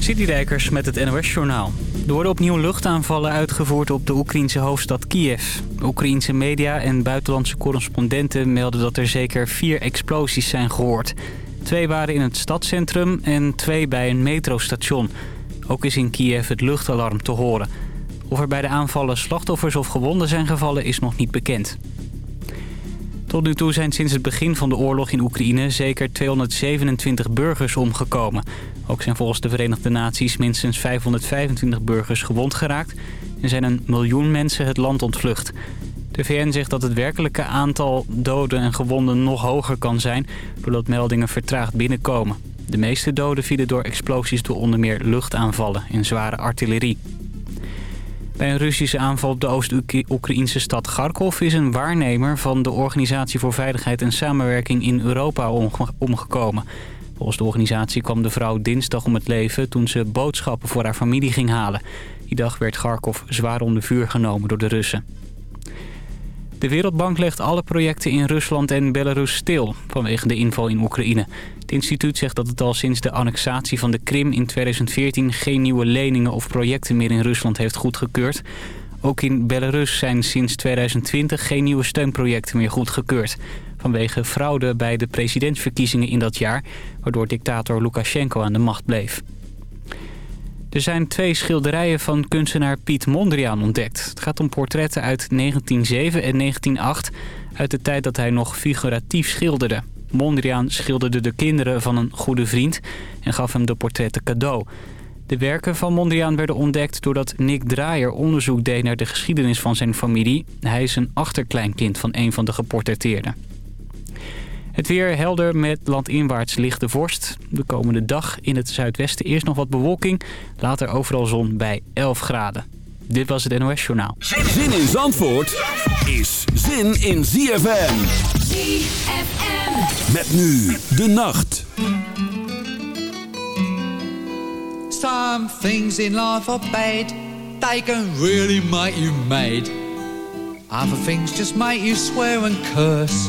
Citydijkers met het NOS-journaal. Er worden opnieuw luchtaanvallen uitgevoerd op de Oekraïnse hoofdstad Kiev. Oekraïense media en buitenlandse correspondenten melden dat er zeker vier explosies zijn gehoord. Twee waren in het stadscentrum en twee bij een metrostation. Ook is in Kiev het luchtalarm te horen. Of er bij de aanvallen slachtoffers of gewonden zijn gevallen is nog niet bekend. Tot nu toe zijn sinds het begin van de oorlog in Oekraïne zeker 227 burgers omgekomen. Ook zijn volgens de Verenigde Naties minstens 525 burgers gewond geraakt... en zijn een miljoen mensen het land ontvlucht. De VN zegt dat het werkelijke aantal doden en gewonden nog hoger kan zijn... doordat meldingen vertraagd binnenkomen. De meeste doden vielen door explosies door onder meer luchtaanvallen en zware artillerie. Bij een Russische aanval op de Oost-Oekraïnse stad Kharkov... is een waarnemer van de Organisatie voor Veiligheid en Samenwerking in Europa omgekomen. Volgens de organisatie kwam de vrouw dinsdag om het leven... toen ze boodschappen voor haar familie ging halen. Die dag werd Kharkov zwaar onder vuur genomen door de Russen. De Wereldbank legt alle projecten in Rusland en Belarus stil... vanwege de inval in Oekraïne. Het instituut zegt dat het al sinds de annexatie van de Krim in 2014... geen nieuwe leningen of projecten meer in Rusland heeft goedgekeurd. Ook in Belarus zijn sinds 2020 geen nieuwe steunprojecten meer goedgekeurd. Vanwege fraude bij de presidentsverkiezingen in dat jaar... waardoor dictator Lukashenko aan de macht bleef. Er zijn twee schilderijen van kunstenaar Piet Mondriaan ontdekt. Het gaat om portretten uit 1907 en 1908... uit de tijd dat hij nog figuratief schilderde. Mondriaan schilderde de kinderen van een goede vriend... en gaf hem de portretten cadeau. De werken van Mondriaan werden ontdekt doordat Nick Draaier onderzoek deed naar de geschiedenis van zijn familie. Hij is een achterkleinkind van een van de geportretteerden. Het weer helder met landinwaarts lichte vorst. De komende dag in het zuidwesten eerst nog wat bewolking. Later overal zon bij 11 graden. Dit was het NOS Journaal. Zin in Zandvoort is zin in ZFM. ZFM. Met nu de nacht. Some things in life are bad. They can really make you mad. Other things just make you swear and curse.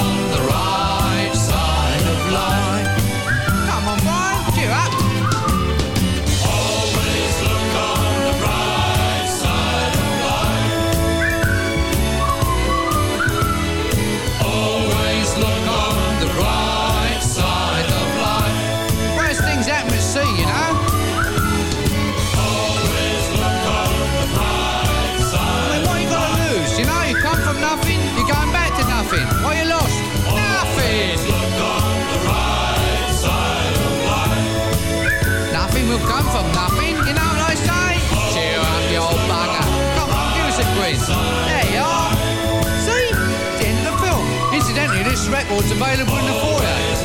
passports available in the foyer.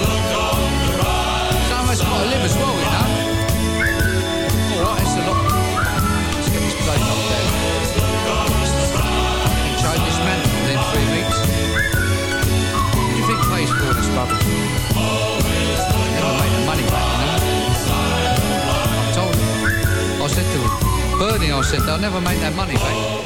Somewhere's got to live as well, you know. Alright, it's a lot. Let's get this place up there. And change this man within three weeks. What do you think pays for this bubble? Never make the money back, you know. I told him. I said to him, Bernie, I said, they'll never make that money back.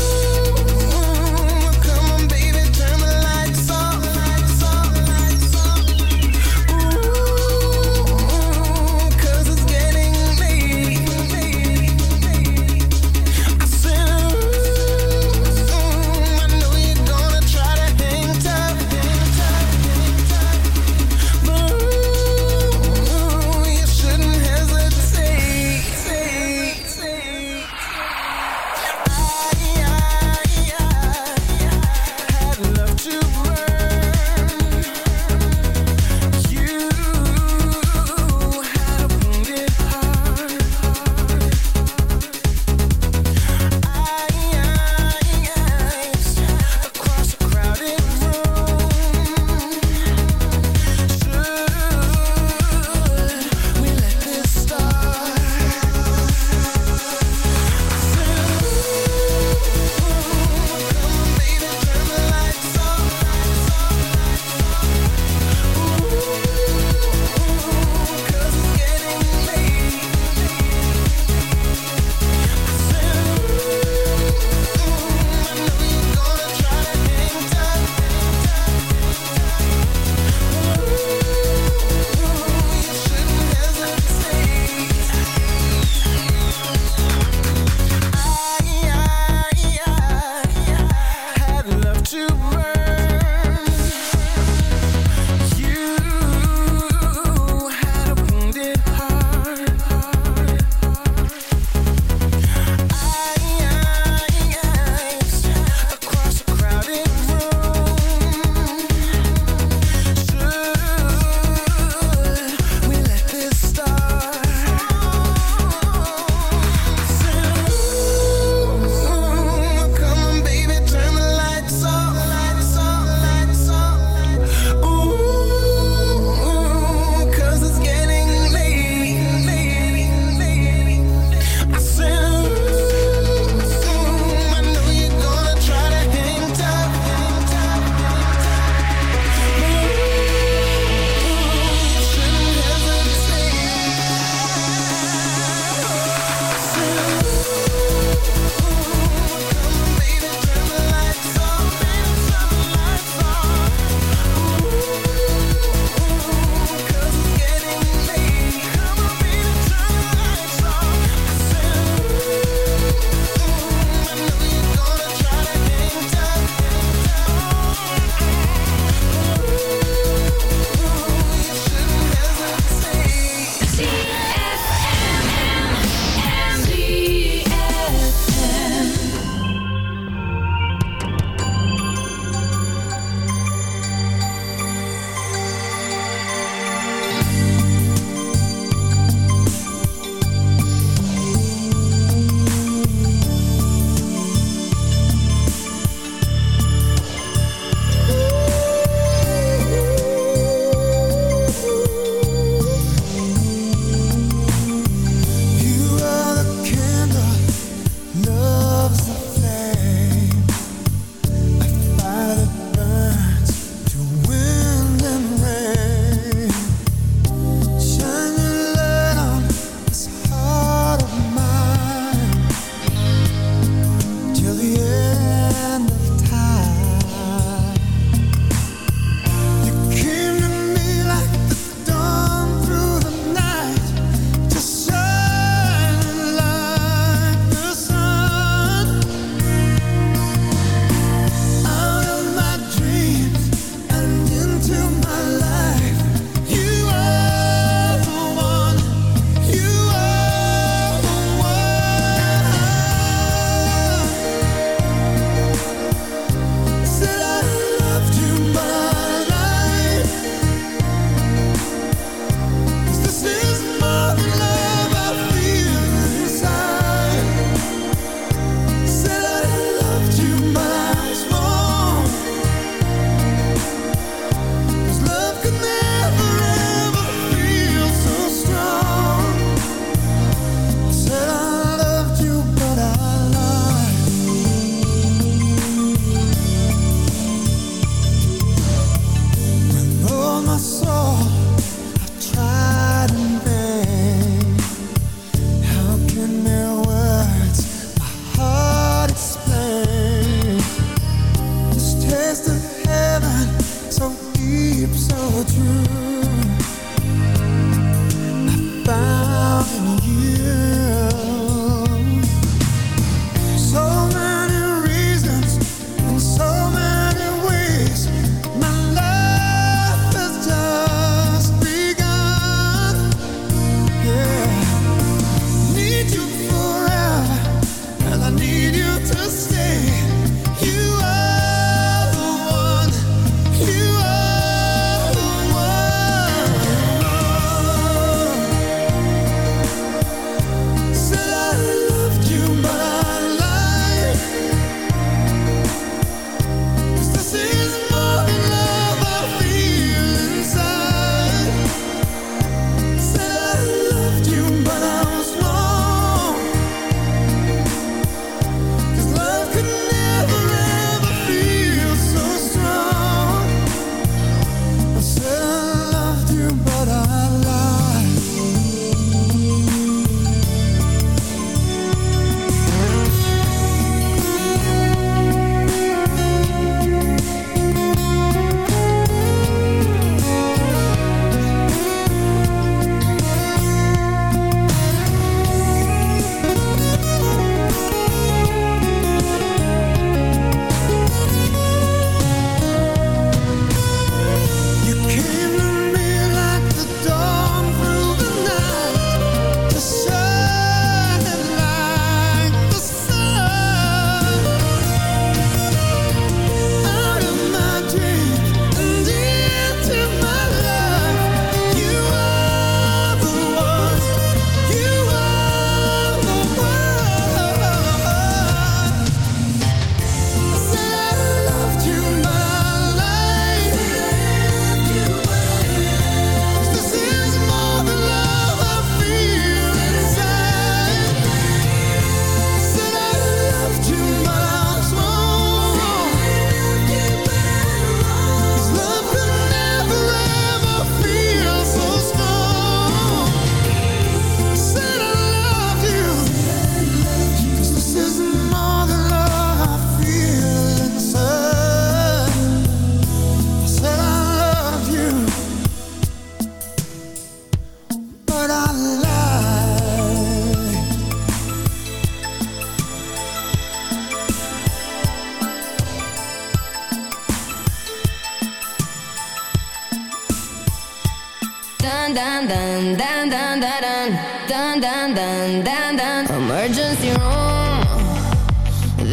dun dun dun Emergency room.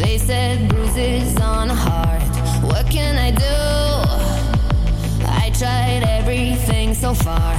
They said bruises on heart. What can I do? I tried everything so far.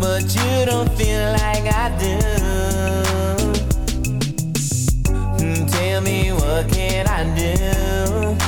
but you don't feel like I do. Hmm, tell me what can I do?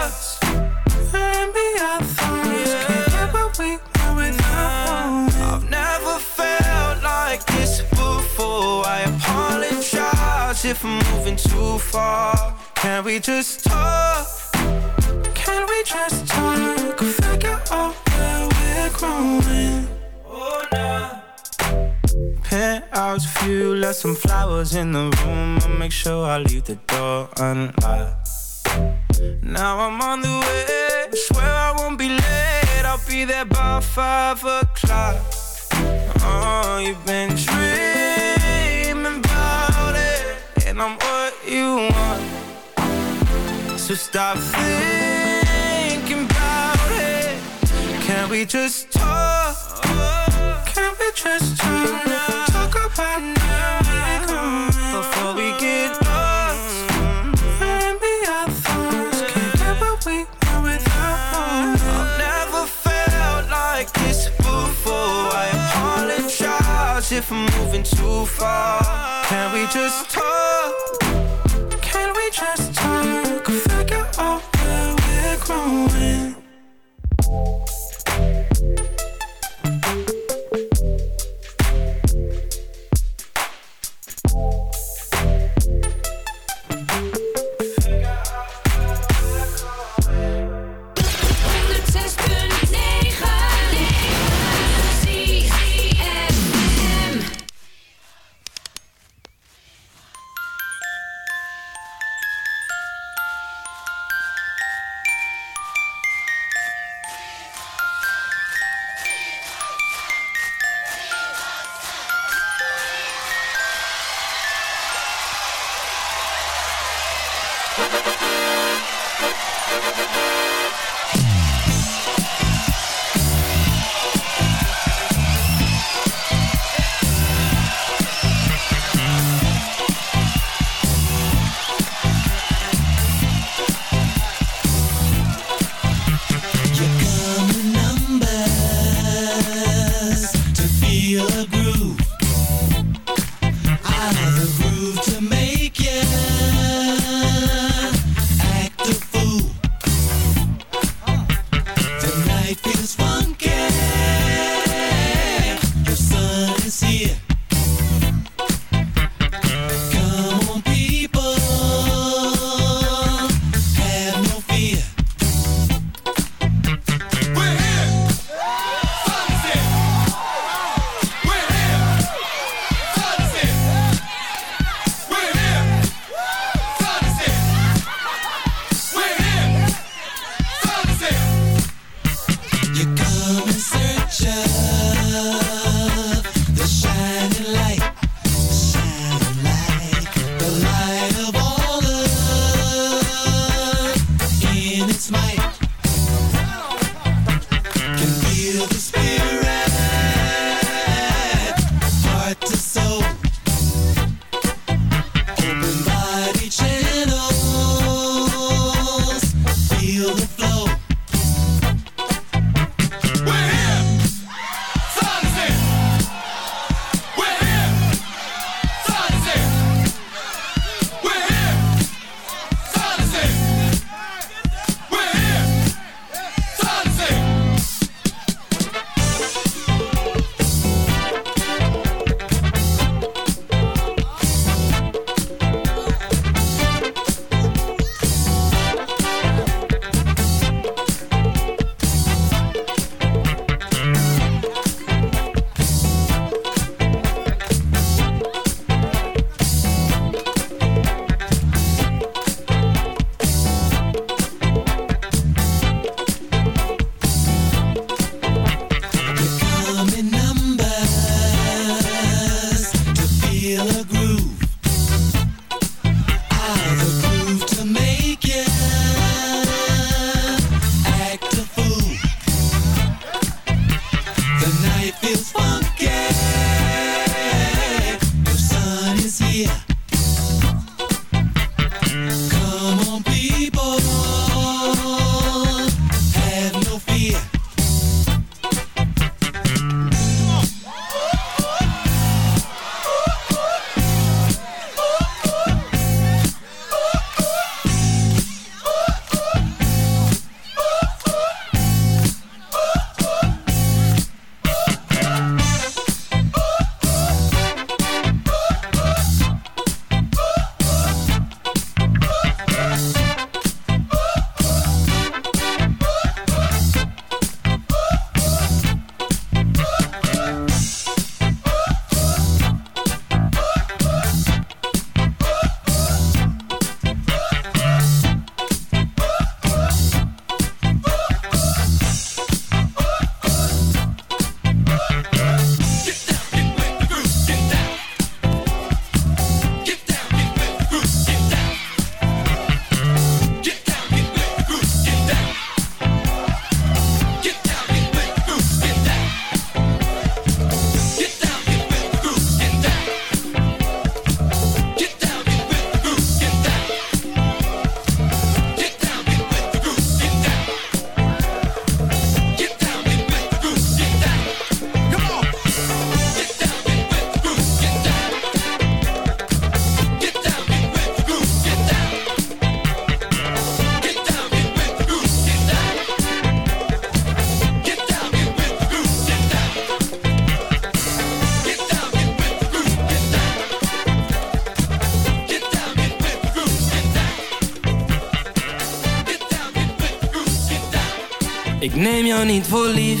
We without knowing. I've never felt like this before. I apologize if I'm moving too far. Can we just talk? Can we just talk? Figure out where we're growing. Oh, nah. Penthouse view, left some flowers in the room. I'll make sure I leave the door unlocked. Now I'm on the way. Be there by five o'clock. Oh, you've been dreaming about it, and I'm what you want. So stop thinking about it. Can we just talk? Can we just talk? Talk too far. Can we just talk? Can we just talk? Figure out where we're growing. je niet voor lief.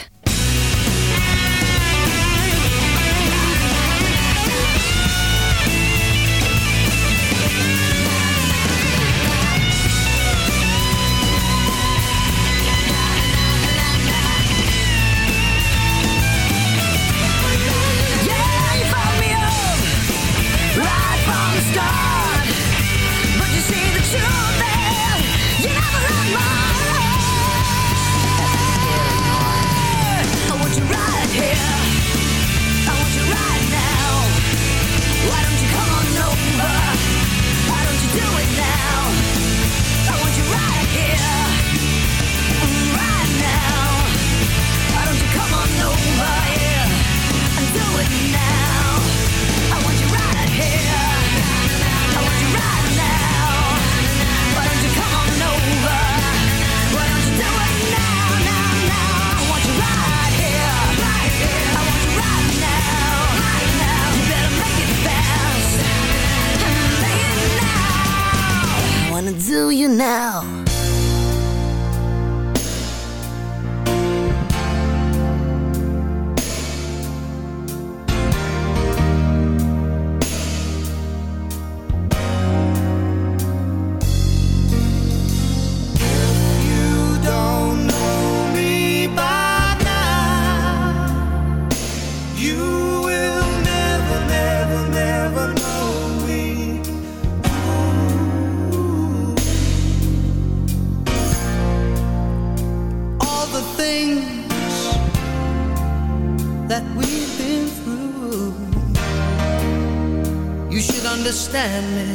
Do you now.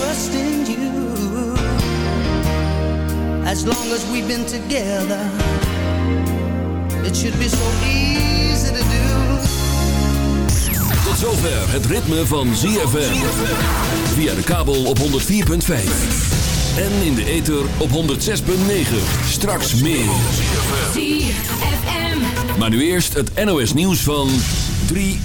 trust in you. As long as we've been together, it should be so easy to do. Tot zover het ritme van ZFM. Via de kabel op 104.5. En in de ether op 106.9. Straks meer. Maar nu eerst het NOS nieuws van 3